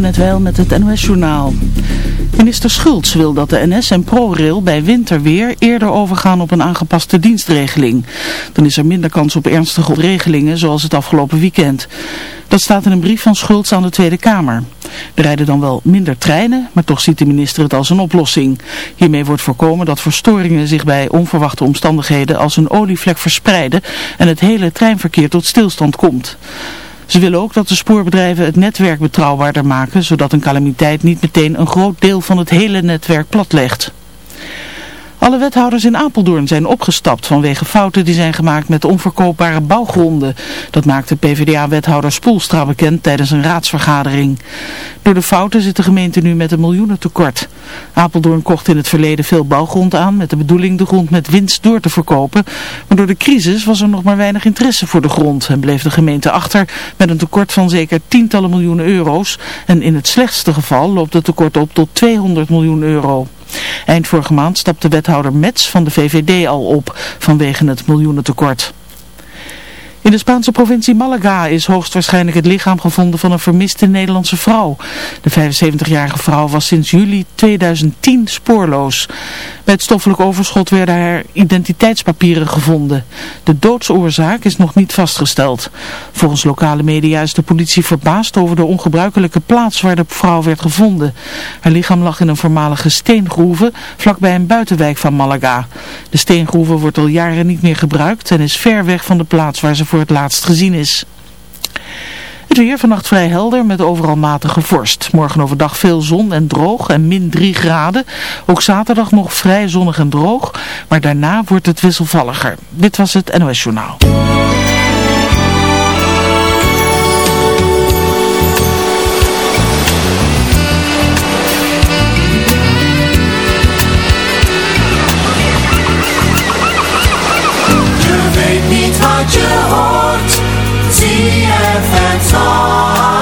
net wel met het NOS-journaal. Minister Schultz wil dat de NS en ProRail bij winterweer eerder overgaan op een aangepaste dienstregeling. Dan is er minder kans op ernstige regelingen zoals het afgelopen weekend. Dat staat in een brief van Schultz aan de Tweede Kamer. Er rijden dan wel minder treinen, maar toch ziet de minister het als een oplossing. Hiermee wordt voorkomen dat verstoringen zich bij onverwachte omstandigheden als een olievlek verspreiden en het hele treinverkeer tot stilstand komt. Ze willen ook dat de spoorbedrijven het netwerk betrouwbaarder maken, zodat een calamiteit niet meteen een groot deel van het hele netwerk platlegt. Alle wethouders in Apeldoorn zijn opgestapt vanwege fouten die zijn gemaakt met onverkoopbare bouwgronden. Dat maakte PvdA-wethouder Spoelstra bekend tijdens een raadsvergadering. Door de fouten zit de gemeente nu met een miljoenentekort. Apeldoorn kocht in het verleden veel bouwgrond aan met de bedoeling de grond met winst door te verkopen. Maar door de crisis was er nog maar weinig interesse voor de grond en bleef de gemeente achter met een tekort van zeker tientallen miljoenen euro's. En in het slechtste geval loopt het tekort op tot 200 miljoen euro. Eind vorige maand stapte wethouder Mets van de VVD al op vanwege het miljoenentekort. In de Spaanse provincie Malaga is hoogstwaarschijnlijk het lichaam gevonden van een vermiste Nederlandse vrouw. De 75-jarige vrouw was sinds juli 2010 spoorloos. Bij het stoffelijk overschot werden haar identiteitspapieren gevonden. De doodsoorzaak is nog niet vastgesteld. Volgens lokale media is de politie verbaasd over de ongebruikelijke plaats waar de vrouw werd gevonden. Haar lichaam lag in een voormalige steengroeve vlakbij een buitenwijk van Malaga. De steengroeve wordt al jaren niet meer gebruikt en is ver weg van de plaats waar ze voor het laatst gezien is. Het weer vannacht vrij helder met overal matige vorst. Morgen overdag veel zon en droog en min 3 graden. Ook zaterdag nog vrij zonnig en droog, maar daarna wordt het wisselvalliger. Dit was het NOS Journaal. ZFM Zon.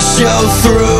Show through.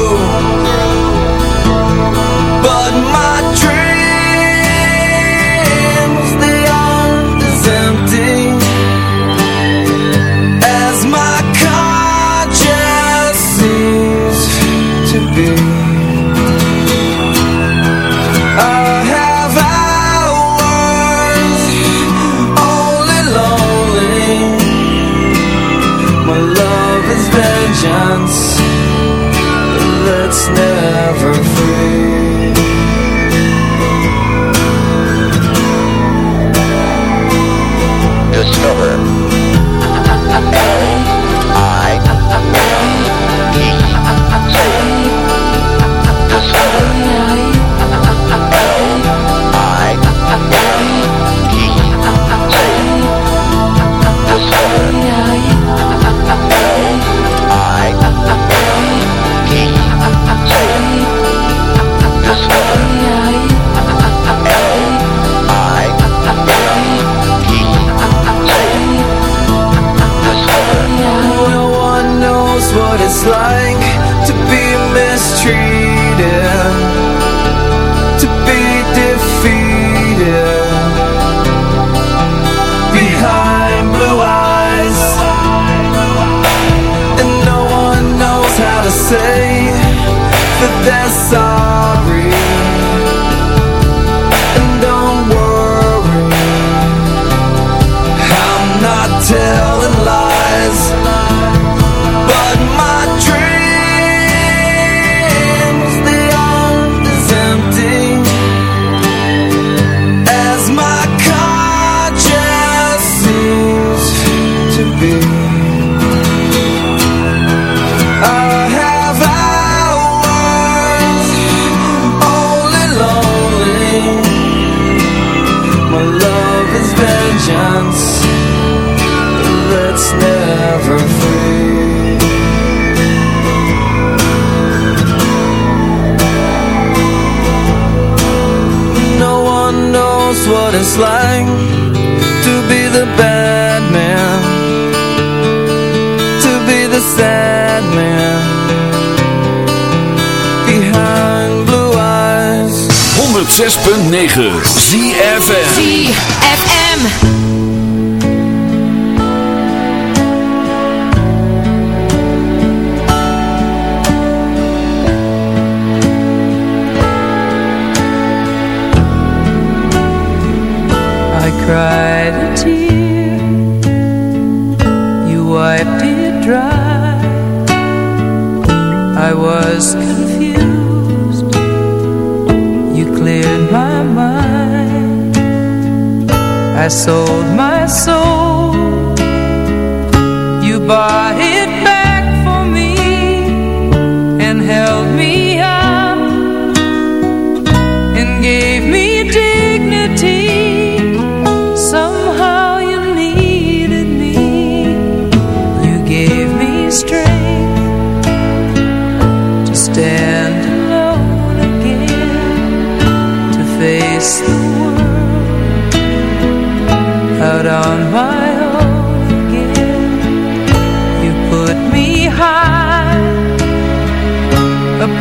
106.9 ZFM. ZFM. Sold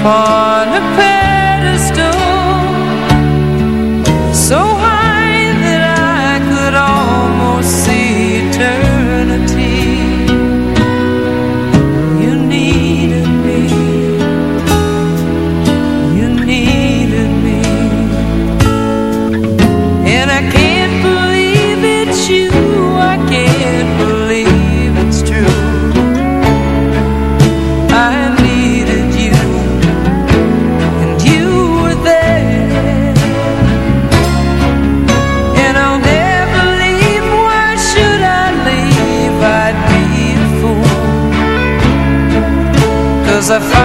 upon I found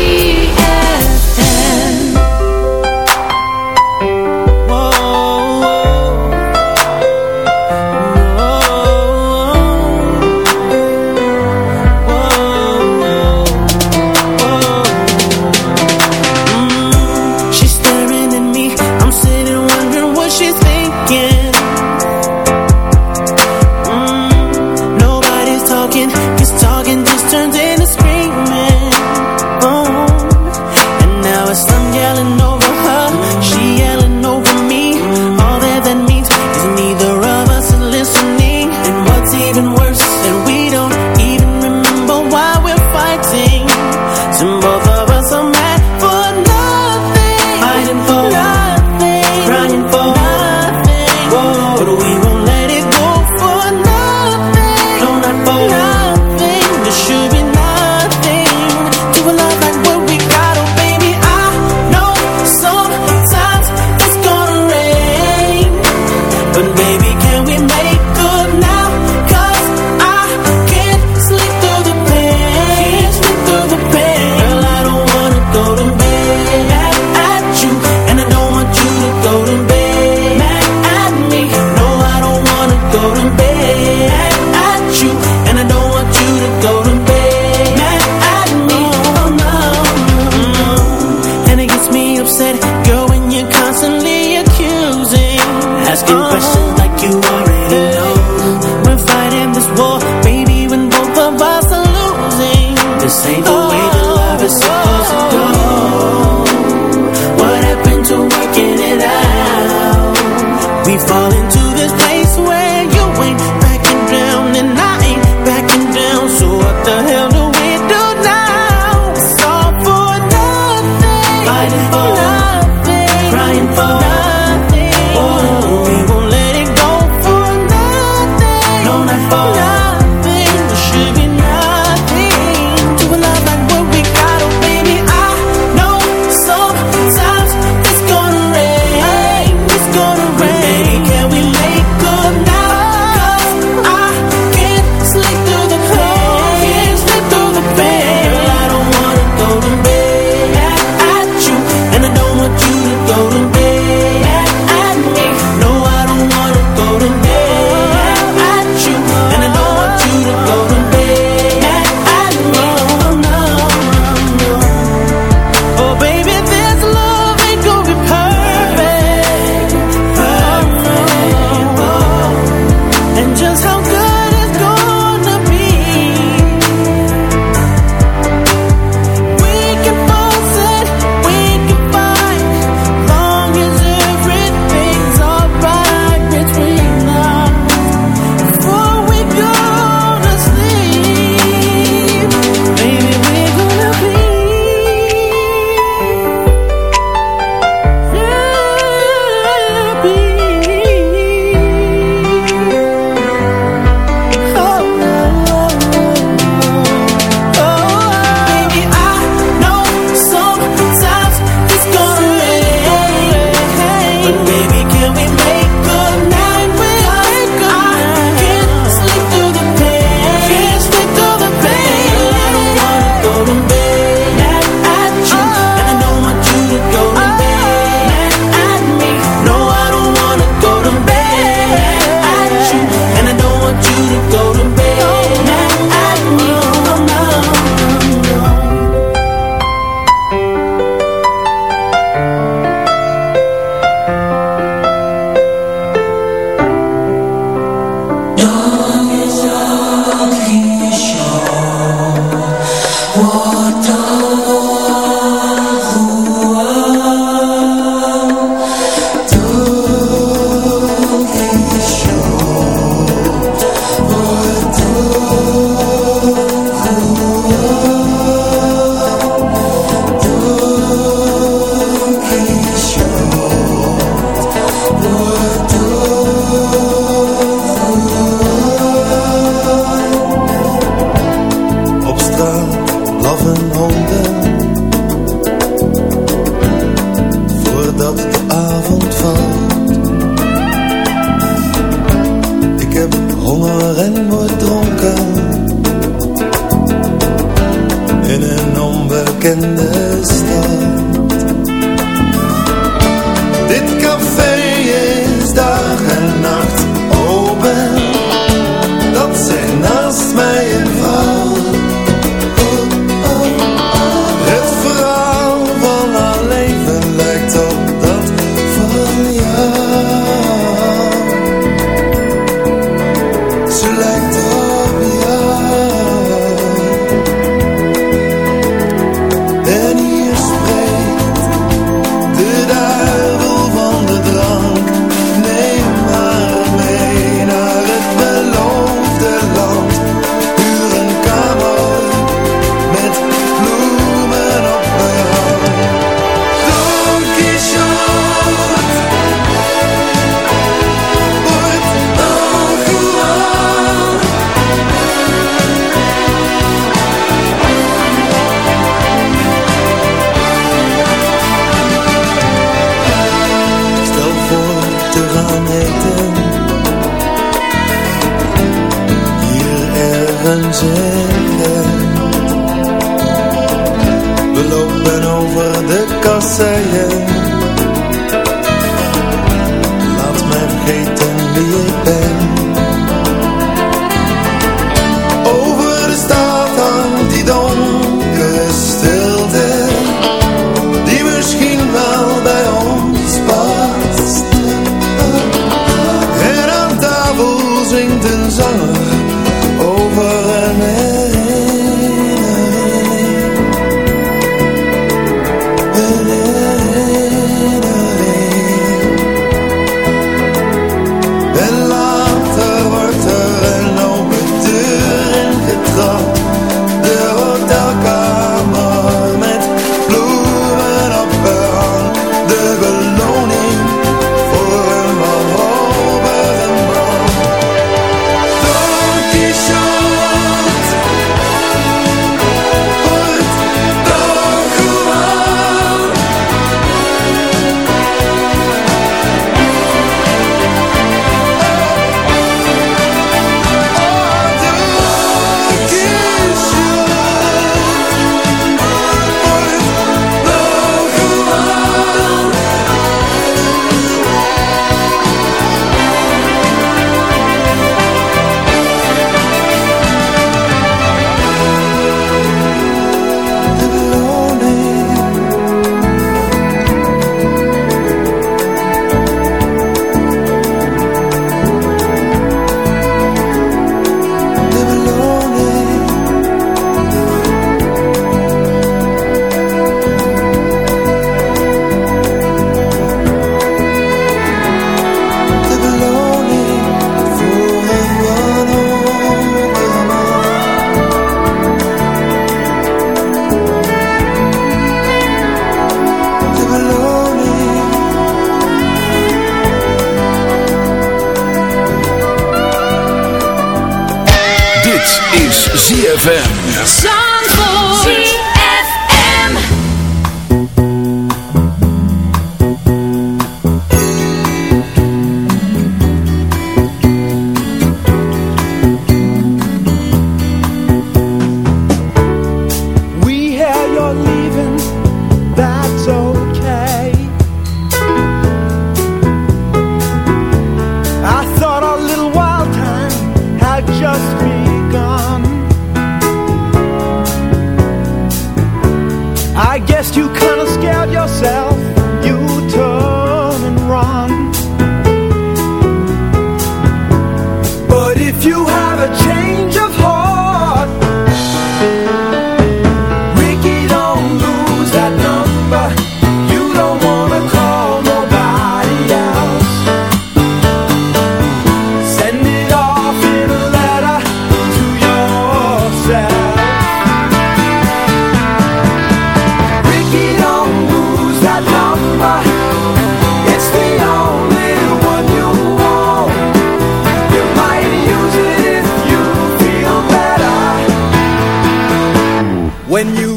when you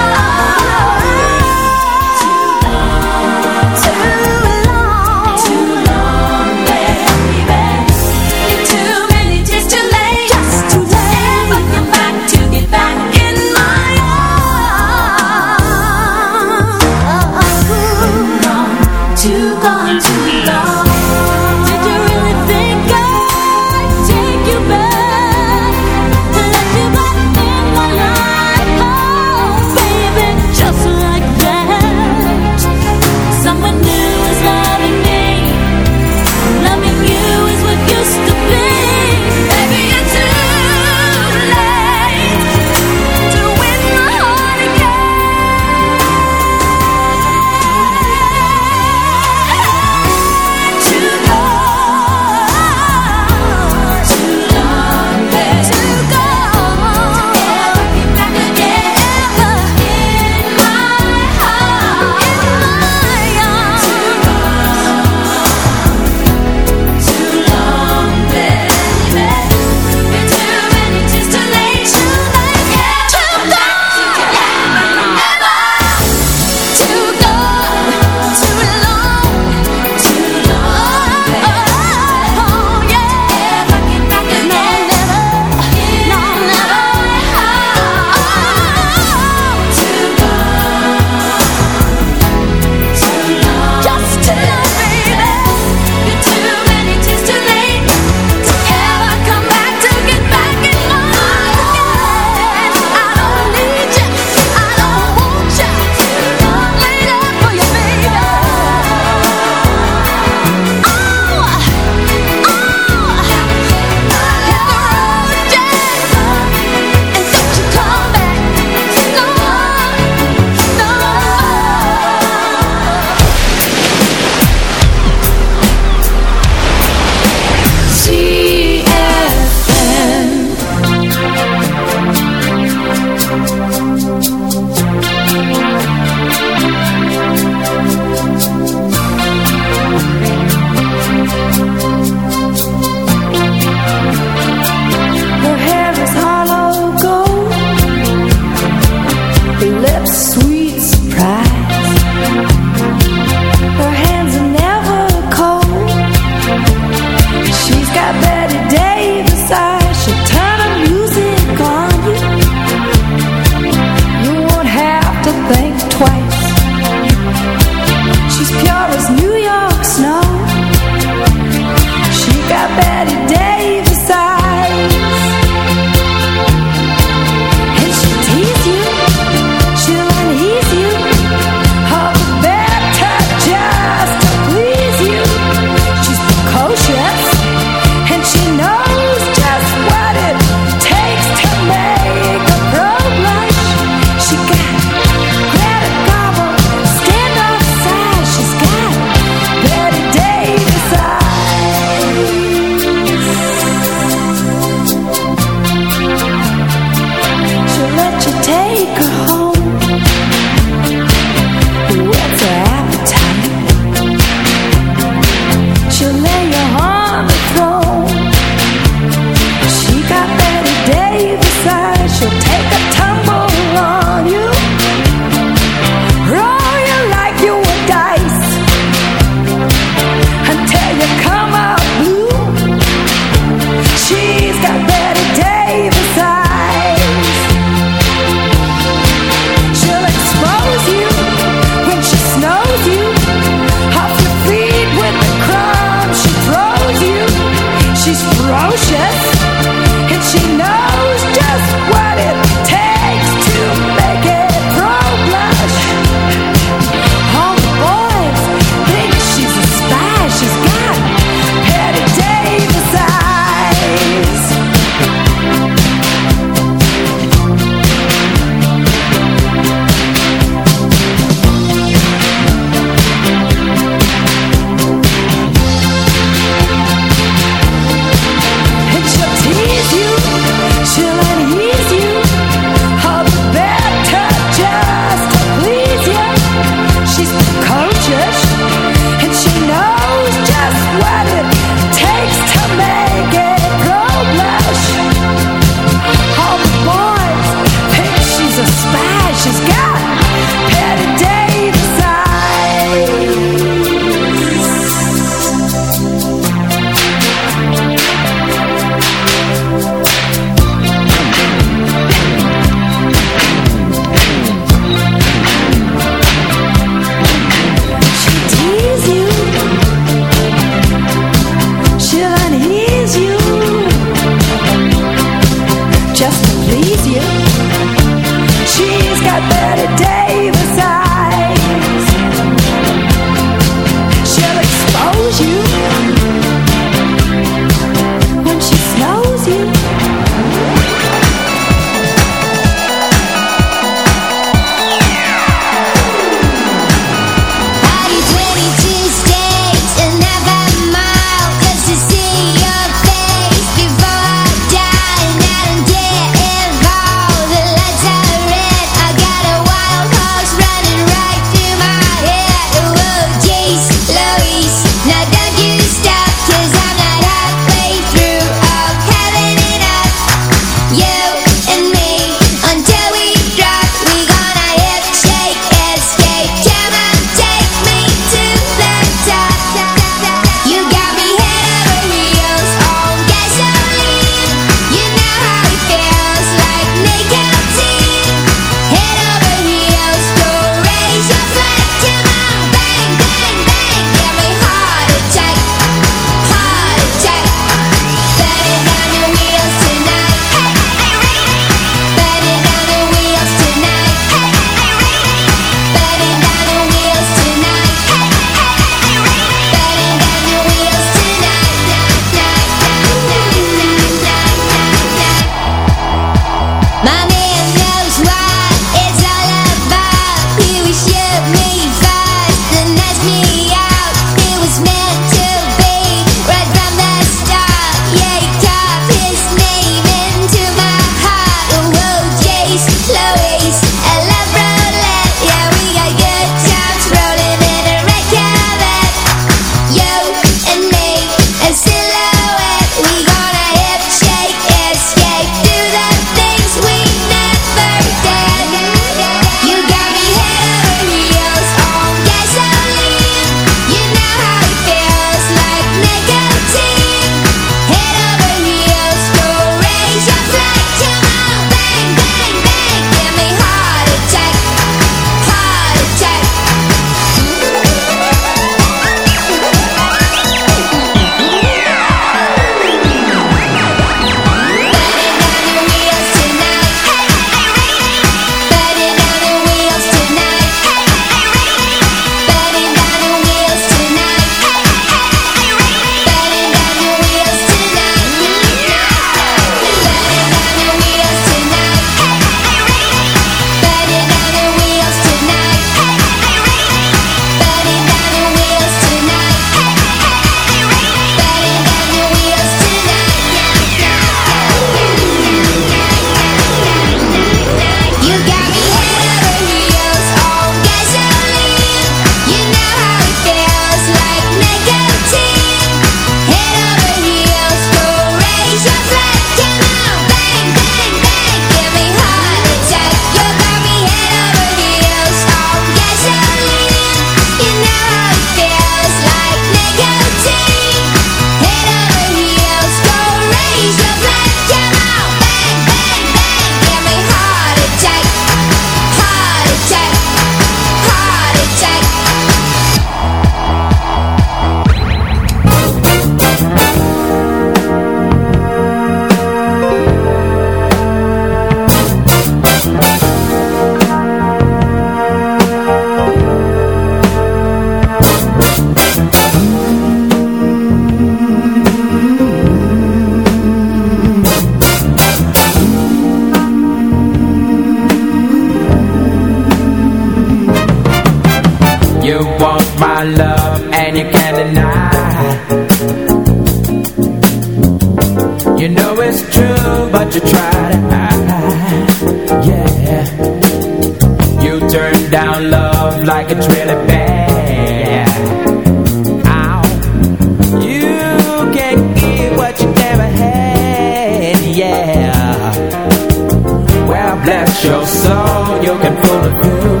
your soul You can fool the fool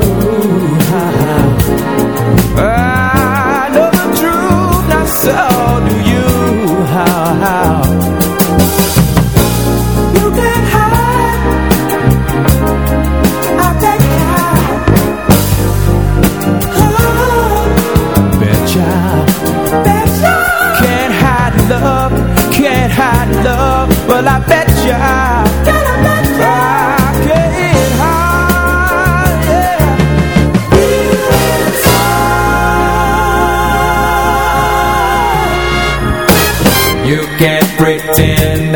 pretend